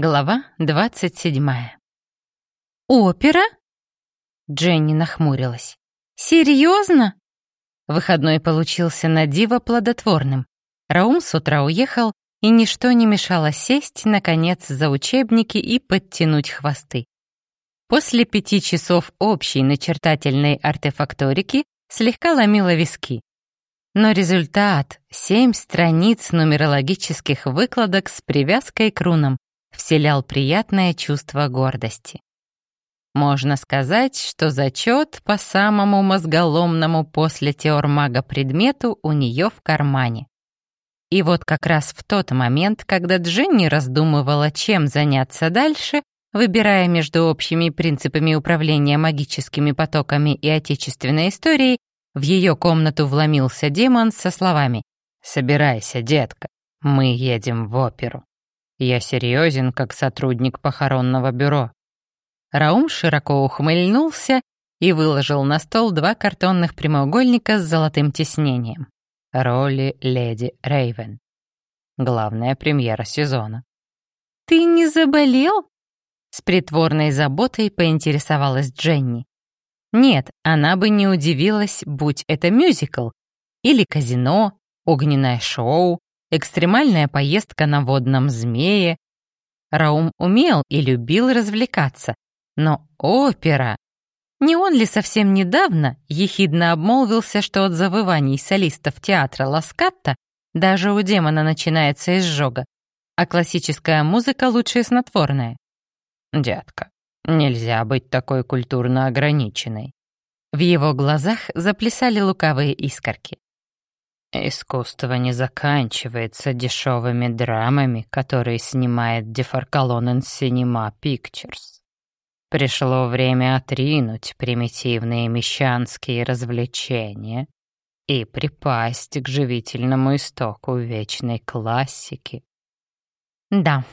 Глава двадцать седьмая. «Опера?» Дженни нахмурилась. «Серьезно?» Выходной получился на диво плодотворным. Раум с утра уехал, и ничто не мешало сесть, наконец, за учебники и подтянуть хвосты. После пяти часов общей начертательной артефакторики слегка ломило виски. Но результат — семь страниц нумерологических выкладок с привязкой к рунам — вселял приятное чувство гордости. Можно сказать, что зачет по самому мозголомному после теормага предмету у нее в кармане. И вот как раз в тот момент, когда Джинни раздумывала, чем заняться дальше, выбирая между общими принципами управления магическими потоками и отечественной историей, в ее комнату вломился демон со словами «Собирайся, детка, мы едем в оперу. Я серьезен, как сотрудник похоронного бюро». Раум широко ухмыльнулся и выложил на стол два картонных прямоугольника с золотым тиснением. Роли леди Рейвен. Главная премьера сезона. «Ты не заболел?» С притворной заботой поинтересовалась Дженни. Нет, она бы не удивилась, будь это мюзикл. Или казино, огненное шоу, экстремальная поездка на водном змее. Раум умел и любил развлекаться, но опера... Не он ли совсем недавно ехидно обмолвился, что от завываний солистов театра Ласкатта даже у демона начинается изжога, а классическая музыка лучше снотворная? «Детка, нельзя быть такой культурно ограниченной». В его глазах заплясали лукавые искорки. «Искусство не заканчивается дешевыми драмами, которые снимает Дефаркалон Cinema Pictures. Пришло время отринуть примитивные мещанские развлечения и припасть к живительному истоку вечной классики. Да,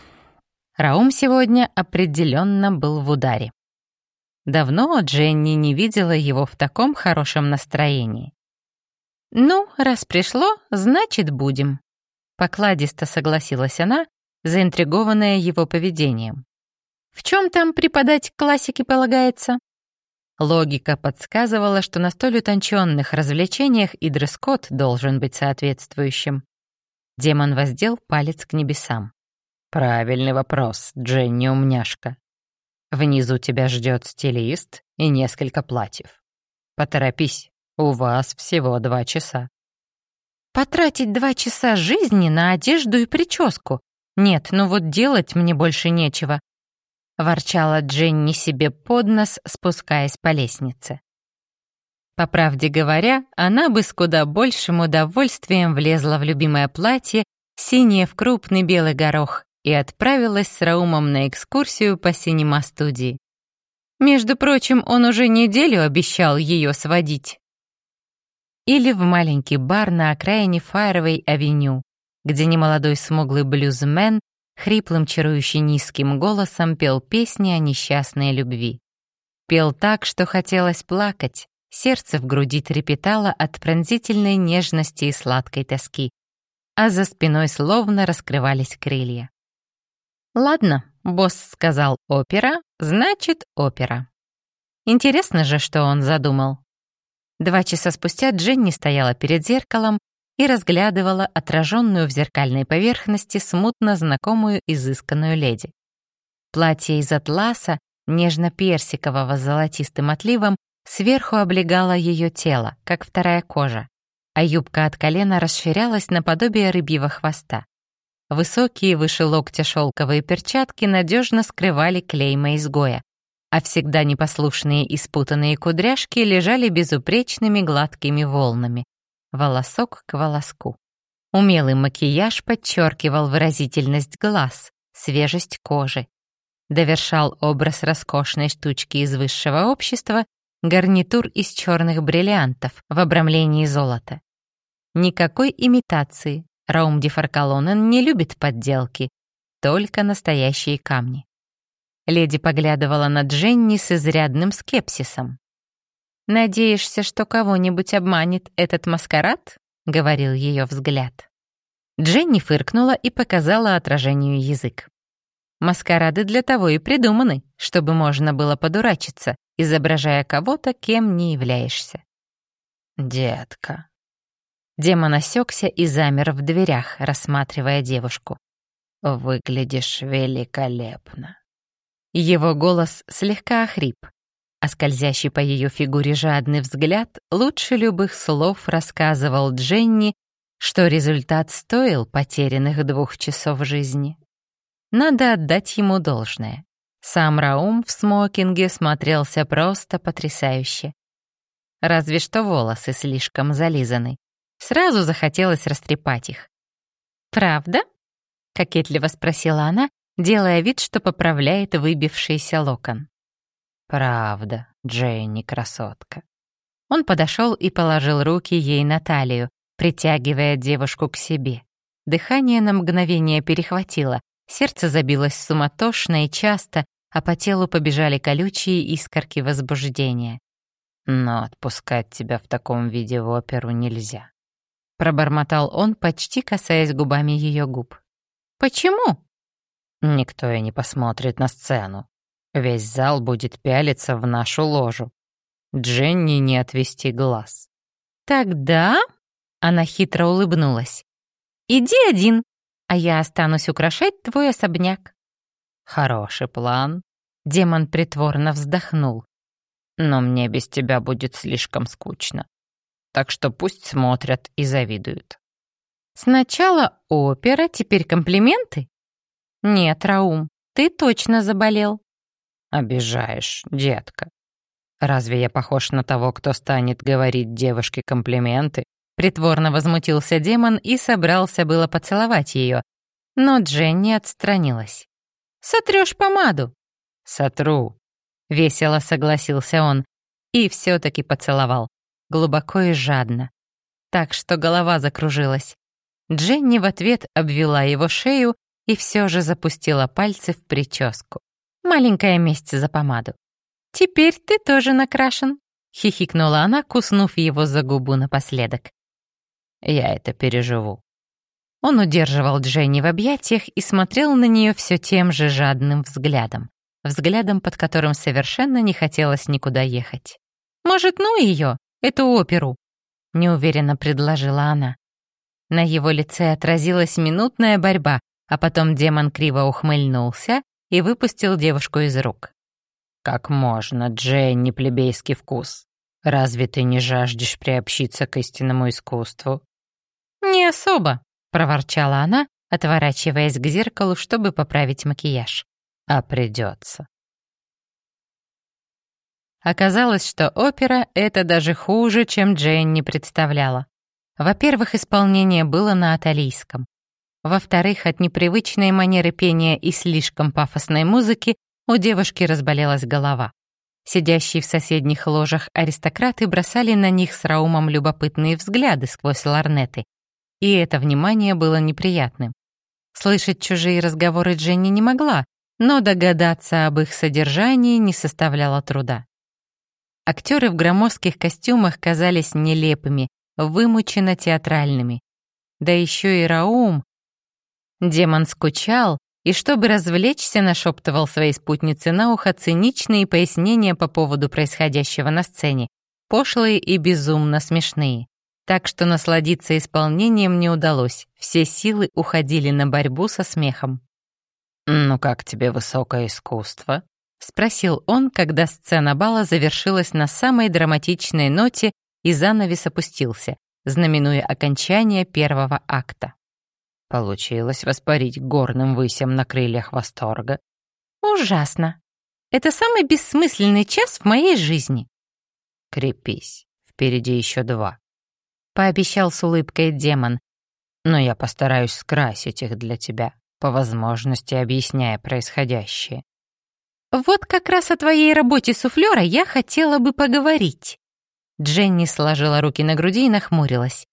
Раум сегодня определенно был в ударе. Давно Дженни не видела его в таком хорошем настроении. «Ну, раз пришло, значит, будем», — покладисто согласилась она, заинтригованная его поведением. «В чем там преподать классике полагается?» Логика подсказывала, что на столь утонченных развлечениях и дресс-код должен быть соответствующим. Демон воздел палец к небесам. Правильный вопрос, Дженни умняшка. Внизу тебя ждет стилист и несколько платьев. Поторопись, у вас всего два часа. Потратить два часа жизни на одежду и прическу? Нет, ну вот делать мне больше нечего. Ворчала Дженни себе под нос, спускаясь по лестнице. По правде говоря, она бы с куда большим удовольствием влезла в любимое платье, синее в крупный белый горох, и отправилась с Раумом на экскурсию по синема-студии. Между прочим, он уже неделю обещал ее сводить. Или в маленький бар на окраине Файровой авеню, где немолодой смуглый блюзмен хриплым чарующий низким голосом пел песни о несчастной любви. Пел так, что хотелось плакать, сердце в груди трепетало от пронзительной нежности и сладкой тоски, а за спиной словно раскрывались крылья. Ладно, босс сказал опера, значит опера. Интересно же, что он задумал. Два часа спустя Дженни стояла перед зеркалом и разглядывала отраженную в зеркальной поверхности смутно знакомую изысканную леди. Платье из атласа, нежно-персикового с золотистым отливом, сверху облегало ее тело, как вторая кожа, а юбка от колена расширялась наподобие рыбьего хвоста. Высокие выше локтя шелковые перчатки надежно скрывали клейма изгоя, а всегда непослушные и спутанные кудряшки лежали безупречными гладкими волнами, волосок к волоску. Умелый макияж подчеркивал выразительность глаз, свежесть кожи. Довершал образ роскошной штучки из высшего общества гарнитур из черных бриллиантов в обрамлении золота. Никакой имитации, Раум Дефаркалонен не любит подделки, только настоящие камни. Леди поглядывала на Дженни с изрядным скепсисом. «Надеешься, что кого-нибудь обманет этот маскарад?» — говорил ее взгляд. Дженни фыркнула и показала отражению язык. Маскарады для того и придуманы, чтобы можно было подурачиться, изображая кого-то, кем не являешься. «Детка». Демон осекся и замер в дверях, рассматривая девушку. «Выглядишь великолепно». Его голос слегка охрип, а скользящий по ее фигуре жадный взгляд лучше любых слов рассказывал Дженни, что результат стоил потерянных двух часов жизни. Надо отдать ему должное. Сам Раум в смокинге смотрелся просто потрясающе. Разве что волосы слишком зализаны. Сразу захотелось растрепать их. «Правда?» — кокетливо спросила она, делая вид, что поправляет выбившийся локон. «Правда, Дженни красотка». Он подошел и положил руки ей на талию, притягивая девушку к себе. Дыхание на мгновение перехватило, сердце забилось суматошно и часто, а по телу побежали колючие искорки возбуждения. «Но отпускать тебя в таком виде в оперу нельзя», — пробормотал он, почти касаясь губами ее губ. «Почему?» Никто и не посмотрит на сцену. Весь зал будет пялиться в нашу ложу. Дженни не отвести глаз. «Тогда...» — она хитро улыбнулась. «Иди один, а я останусь украшать твой особняк». «Хороший план». Демон притворно вздохнул. «Но мне без тебя будет слишком скучно. Так что пусть смотрят и завидуют». «Сначала опера, теперь комплименты?» «Нет, Раум, ты точно заболел». «Обижаешь, детка. Разве я похож на того, кто станет говорить девушке комплименты?» Притворно возмутился демон и собрался было поцеловать ее, но Дженни отстранилась. «Сотрешь помаду?» «Сотру», — весело согласился он и все таки поцеловал, глубоко и жадно, так что голова закружилась. Дженни в ответ обвела его шею и все же запустила пальцы в прическу. Маленькая месть за помаду. «Теперь ты тоже накрашен», — хихикнула она, куснув его за губу напоследок. «Я это переживу». Он удерживал Дженни в объятиях и смотрел на нее все тем же жадным взглядом, взглядом, под которым совершенно не хотелось никуда ехать. «Может, ну ее, эту оперу?» — неуверенно предложила она. На его лице отразилась минутная борьба, а потом демон криво ухмыльнулся и выпустил девушку из рук. «Как можно, Дженни, плебейский вкус? Разве ты не жаждешь приобщиться к истинному искусству?» «Не особо», — проворчала она, отворачиваясь к зеркалу, чтобы поправить макияж. «А придется». Оказалось, что опера — это даже хуже, чем Дженни представляла. Во-первых, исполнение было на аталийском. Во-вторых, от непривычной манеры пения и слишком пафосной музыки у девушки разболелась голова. Сидящие в соседних ложах аристократы бросали на них с Раумом любопытные взгляды сквозь ларнеты, и это внимание было неприятным. Слышать чужие разговоры Дженни не могла, но догадаться об их содержании не составляло труда. Актеры в громоздких костюмах казались нелепыми, вымученно театральными. Да еще и Раум, Демон скучал и, чтобы развлечься, нашептывал своей спутнице на ухо циничные пояснения по поводу происходящего на сцене, пошлые и безумно смешные. Так что насладиться исполнением не удалось, все силы уходили на борьбу со смехом. «Ну как тебе высокое искусство?» — спросил он, когда сцена бала завершилась на самой драматичной ноте и занавес опустился, знаменуя окончание первого акта. Получилось воспарить горным высям на крыльях восторга. Ужасно. Это самый бессмысленный час в моей жизни. Крепись, впереди еще два. Пообещал с улыбкой демон. Но я постараюсь скрасить их для тебя, по возможности объясняя происходящее. Вот как раз о твоей работе суфлера я хотела бы поговорить. Дженни сложила руки на груди и нахмурилась.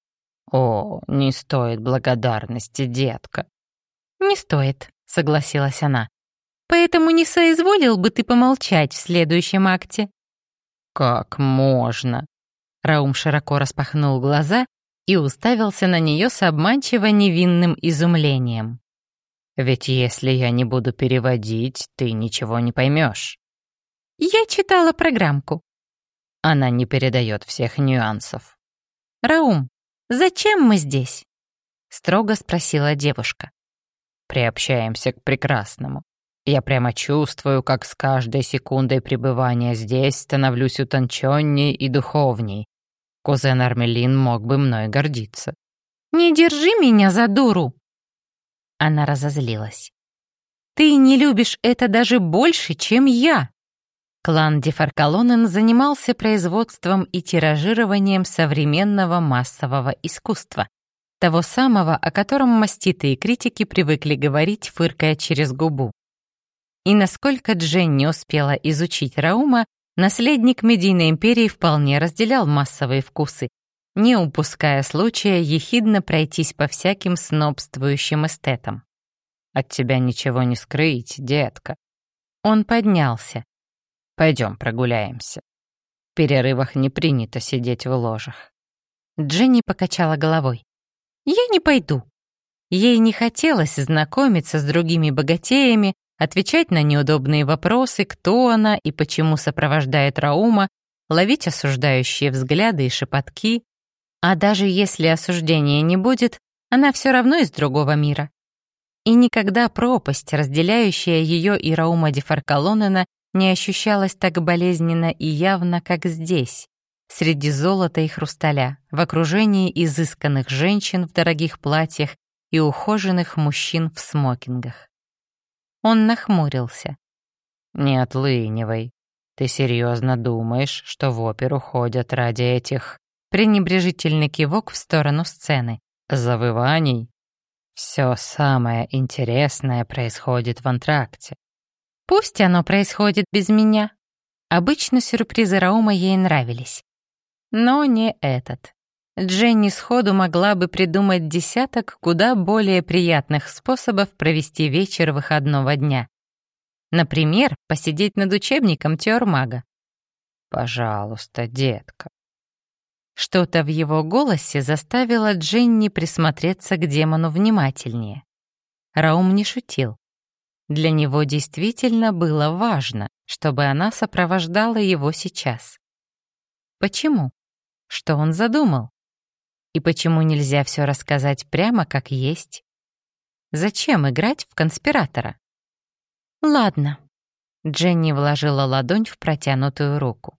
«О, не стоит благодарности, детка». «Не стоит», — согласилась она. «Поэтому не соизволил бы ты помолчать в следующем акте?» «Как можно?» Раум широко распахнул глаза и уставился на нее с обманчиво невинным изумлением. Ведь если я не буду переводить, ты ничего не поймешь. Я читала программку. Она не передает всех нюансов. Раум, зачем мы здесь? Строго спросила девушка. Приобщаемся к прекрасному. Я прямо чувствую, как с каждой секундой пребывания здесь становлюсь утонченней и духовней. Кузен Армелин мог бы мной гордиться. «Не держи меня за дуру!» Она разозлилась. «Ты не любишь это даже больше, чем я!» Клан Дефаркалонен занимался производством и тиражированием современного массового искусства, того самого, о котором маститые критики привыкли говорить, фыркая через губу. И насколько Джен не успела изучить Раума, наследник Медийной империи вполне разделял массовые вкусы, не упуская случая ехидно пройтись по всяким снобствующим эстетам. «От тебя ничего не скрыть, детка». Он поднялся. Пойдем прогуляемся. В перерывах не принято сидеть в ложах». Дженни покачала головой. «Я не пойду». Ей не хотелось знакомиться с другими богатеями, отвечать на неудобные вопросы, кто она и почему сопровождает Раума, ловить осуждающие взгляды и шепотки, а даже если осуждения не будет, она все равно из другого мира. И никогда пропасть, разделяющая ее и Раума Дефаркалонена, не ощущалась так болезненно и явно, как здесь, среди золота и хрусталя, в окружении изысканных женщин в дорогих платьях и ухоженных мужчин в смокингах. Он нахмурился. «Не отлынивай. Ты серьезно думаешь, что в оперу ходят ради этих пренебрежительный кивок в сторону сцены. «Завываний? Все самое интересное происходит в антракте». «Пусть оно происходит без меня». Обычно сюрпризы Раума ей нравились. Но не этот. Дженни сходу могла бы придумать десяток куда более приятных способов провести вечер выходного дня. Например, посидеть над учебником теормага. «Пожалуйста, детка, что-то в его голосе заставило Дженни присмотреться к демону внимательнее. Раум не шутил. Для него действительно было важно, чтобы она сопровождала его сейчас. Почему? Что он задумал? И почему нельзя все рассказать прямо как есть? Зачем играть в конспиратора? Ладно. Дженни вложила ладонь в протянутую руку.